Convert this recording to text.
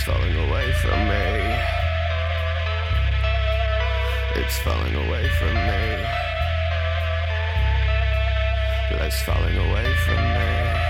It's falling away from me. It's falling away from me. Less falling away from me.